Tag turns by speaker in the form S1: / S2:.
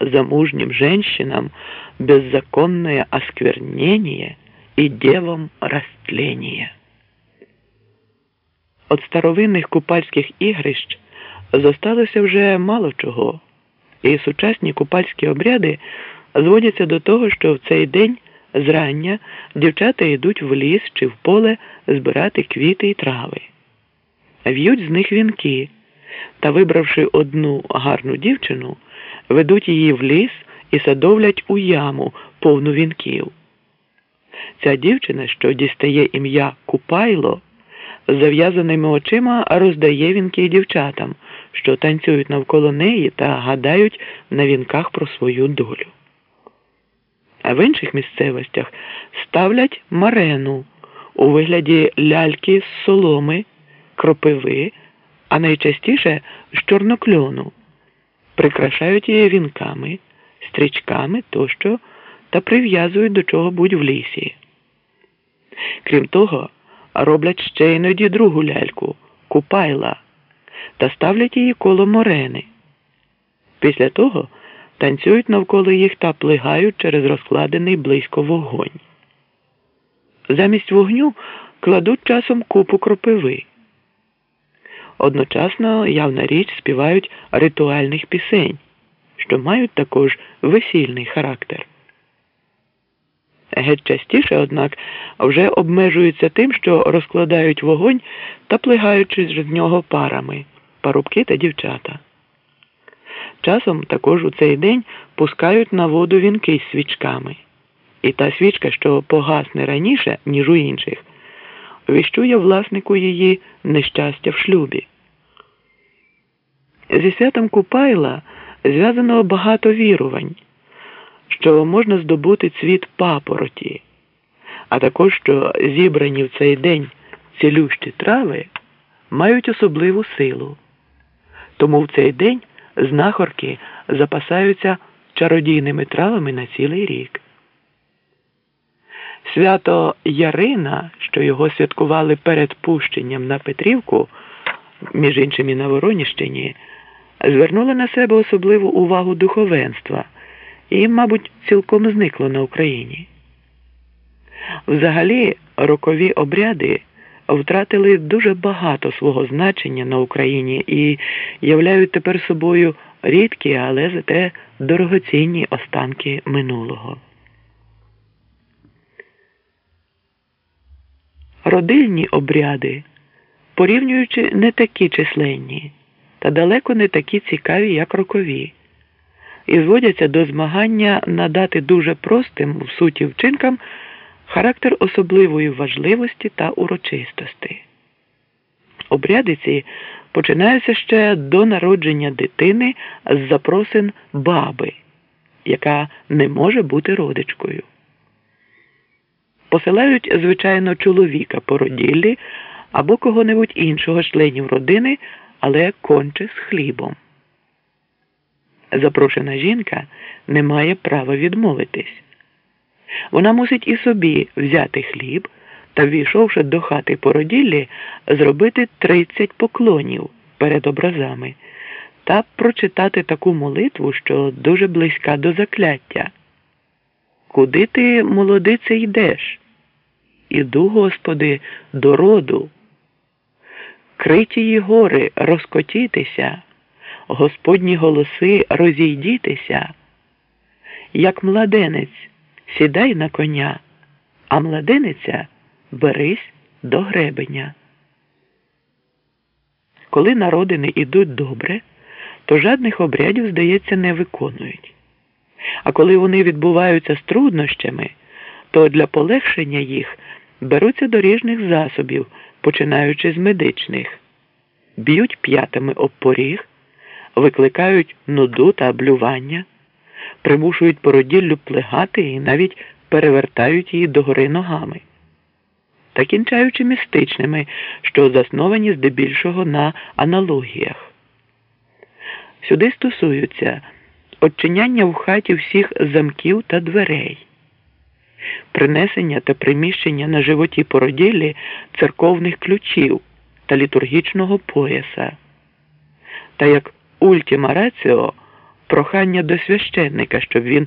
S1: замужним женщинам беззаконное осквернение и девам растление. От старовинних купальських ігрищ зосталося вже мало чого, і сучасні купальські обряди зводяться до того, що в цей день зрання дівчата йдуть в ліс чи в поле збирати квіти і трави, в'ють з них вінки та, вибравши одну гарну дівчину, ведуть її в ліс і садовлять у яму повну вінків. Ця дівчина, що дістає ім'я Купайло, зав'язаними очима роздає вінки дівчатам, що танцюють навколо неї та гадають на вінках про свою долю. А в інших місцевостях ставлять марену у вигляді ляльки з соломи, кропиви, а найчастіше з чорнокльону, прикрашають її вінками, стрічками тощо та прив'язують до чого будь в лісі. Крім того, роблять ще іноді другу ляльку купайла та ставлять її коло морени. Після того танцюють навколо їх та плигають через розкладений близько вогонь. Замість вогню кладуть часом купу кропиви. Одночасно, явна річ, співають ритуальних пісень, що мають також весільний характер. Геть частіше, однак, вже обмежуються тим, що розкладають вогонь та плигаючи з нього парами парубки та дівчата. Часом також у цей день пускають на воду вінки з свічками, і та свічка, що погасне раніше, ніж у інших, віщує власнику її нещастя в шлюбі. Зі святом Купайла зв'язано багато вірувань, що можна здобути цвіт папороті, а також що зібрані в цей день цілющі трави мають особливу силу. Тому в цей день знахорки запасаються чародійними травами на цілий рік. Свято Ярина, що його святкували перед пущенням на Петрівку, між іншим і на Вороніщині, звернуло на себе особливу увагу духовенства і, мабуть, цілком зникло на Україні. Взагалі, рокові обряди втратили дуже багато свого значення на Україні і являють тепер собою рідкі, але зате дорогоцінні останки минулого. Родильні обряди, порівнюючи не такі численні та далеко не такі цікаві, як рокові, і зводяться до змагання надати дуже простим в суті вчинкам характер особливої важливості та урочистості. Обряди ці починаються ще до народження дитини з запросин баби, яка не може бути родичкою. Посилають, звичайно, чоловіка по роділлі або кого-небудь іншого членів родини, але конче з хлібом. Запрошена жінка не має права відмовитись. Вона мусить і собі взяти хліб та, війшовши до хати породіллі, зробити 30 поклонів перед образами та прочитати таку молитву, що дуже близька до закляття. Куди ти, молодице, йдеш? Іду, Господи, до роду. Критії гори розкотітися, Господні голоси розійдітися, як младенець сідай на коня, а младениця берись до гребеня. Коли народини ідуть добре, то жадних обрядів, здається, не виконують. А коли вони відбуваються з труднощами, то для полегшення їх беруться до ріжних засобів, починаючи з медичних, б'ють п'ятами об поріг, викликають нуду та блювання примушують породіллю плегати і навіть перевертають її догори ногами, та кінчаючи містичними, що засновані здебільшого на аналогіях. Сюди стосуються очиняння в хаті всіх замків та дверей, принесення та приміщення на животі породіллі церковних ключів та літургічного пояса, та як ультіма раціо прохання до священника, щоб він